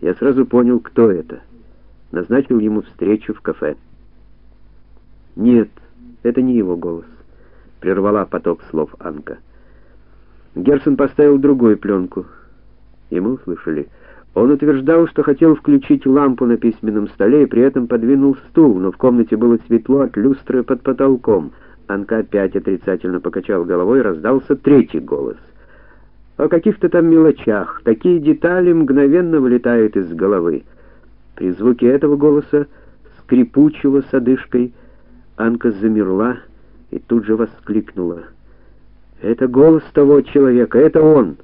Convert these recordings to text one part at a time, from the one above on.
Я сразу понял, кто это. Назначил ему встречу в кафе. Нет, это не его голос, прервала поток слов Анка. Герсон поставил другую пленку, и мы услышали. Он утверждал, что хотел включить лампу на письменном столе и при этом подвинул стул, но в комнате было светло от люстры под потолком. Анка опять отрицательно покачал головой, раздался третий голос. О каких-то там мелочах, такие детали мгновенно вылетают из головы. При звуке этого голоса, скрипучего с одышкой, Анка замерла и тут же воскликнула: "Это голос того человека, это он!"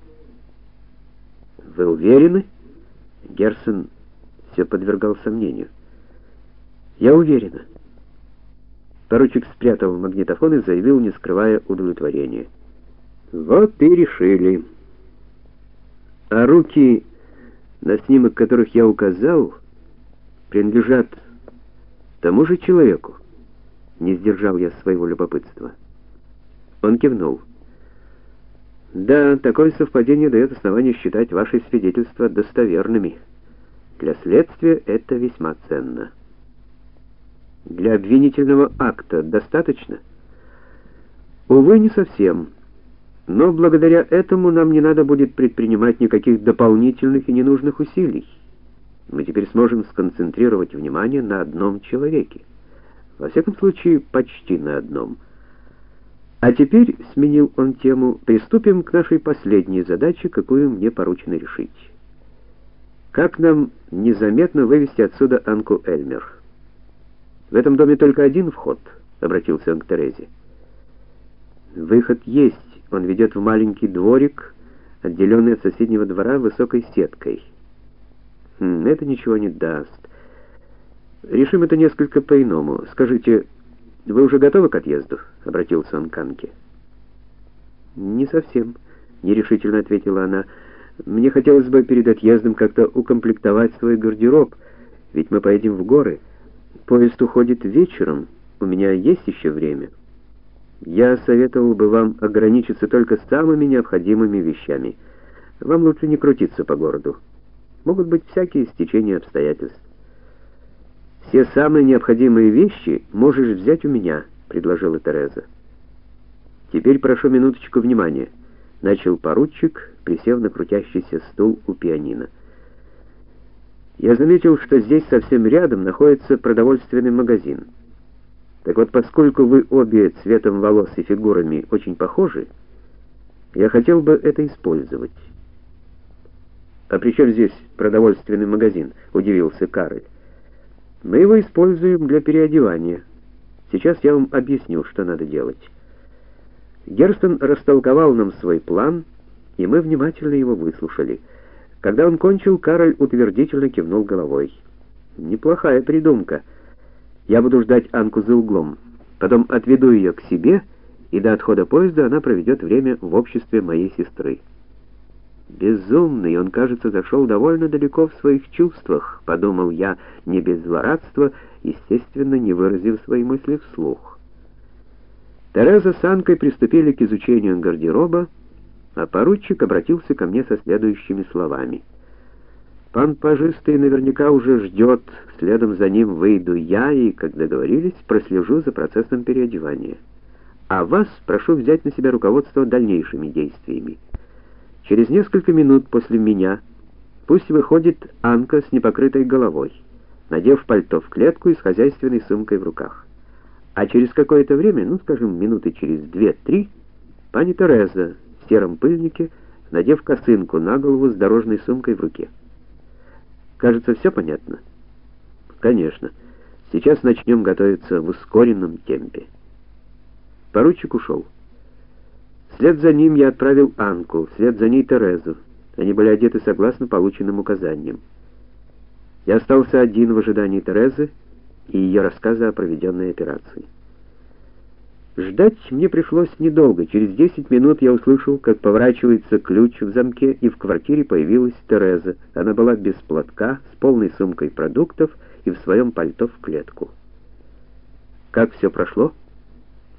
Вы уверены? Герсон все подвергал сомнению. Я уверена. Поручик спрятал магнитофон и заявил, не скрывая удовлетворения: "Вот и решили. А руки, на снимок которых я указал, принадлежат тому же человеку. Не сдержал я своего любопытства. Он кивнул. Да, такое совпадение дает основание считать ваши свидетельства достоверными. Для следствия это весьма ценно. Для обвинительного акта достаточно? Увы, не совсем. Но благодаря этому нам не надо будет предпринимать никаких дополнительных и ненужных усилий мы теперь сможем сконцентрировать внимание на одном человеке. Во всяком случае, почти на одном. А теперь, сменил он тему, приступим к нашей последней задаче, какую мне поручено решить. Как нам незаметно вывести отсюда Анку Эльмер? В этом доме только один вход, обратился он к Терезе. Выход есть, он ведет в маленький дворик, отделенный от соседнего двора высокой сеткой. Хм, это ничего не даст. Решим это несколько по-иному. Скажите, вы уже готовы к отъезду? обратился он к Анке. Не совсем, нерешительно ответила она. Мне хотелось бы перед отъездом как-то укомплектовать свой гардероб, ведь мы поедем в горы. Поезд уходит вечером. У меня есть еще время. Я советовал бы вам ограничиться только самыми необходимыми вещами. Вам лучше не крутиться по городу могут быть всякие стечения обстоятельств. Все самые необходимые вещи можешь взять у меня, предложила Тереза. Теперь прошу минуточку внимания, начал поручик, присев на крутящийся стул у пианино. Я заметил, что здесь совсем рядом находится продовольственный магазин. Так вот, поскольку вы обе цветом волос и фигурами очень похожи, я хотел бы это использовать. А при чем здесь продовольственный магазин? удивился Карл. Мы его используем для переодевания. Сейчас я вам объясню, что надо делать. Герстон растолковал нам свой план, и мы внимательно его выслушали. Когда он кончил, Карл утвердительно кивнул головой. Неплохая придумка. Я буду ждать Анку за углом. Потом отведу ее к себе, и до отхода поезда она проведет время в обществе моей сестры. Безумный, он, кажется, зашел довольно далеко в своих чувствах, подумал я, не без злорадства, естественно, не выразив свои мысли вслух. Тереза с Анкой приступили к изучению гардероба, а поручик обратился ко мне со следующими словами: Пан пажистый наверняка уже ждет, следом за ним выйду я и, как договорились, прослежу за процессом переодевания. А вас прошу взять на себя руководство дальнейшими действиями. Через несколько минут после меня пусть выходит Анка с непокрытой головой, надев пальто в клетку и с хозяйственной сумкой в руках. А через какое-то время, ну, скажем, минуты через две-три, пани Тереза в сером пыльнике, надев косынку на голову с дорожной сумкой в руке. Кажется, все понятно. Конечно. Сейчас начнем готовиться в ускоренном темпе. Поручик ушел. Вслед за ним я отправил Анку, вслед за ней Терезу. Они были одеты согласно полученным указаниям. Я остался один в ожидании Терезы и ее рассказа о проведенной операции. Ждать мне пришлось недолго. Через 10 минут я услышал, как поворачивается ключ в замке, и в квартире появилась Тереза. Она была без платка, с полной сумкой продуктов и в своем пальто в клетку. Как все прошло?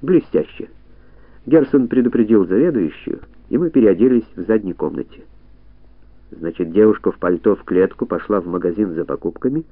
Блестяще. Герсон предупредил заведующую, и мы переоделись в задней комнате. Значит, девушка в пальто в клетку пошла в магазин за покупками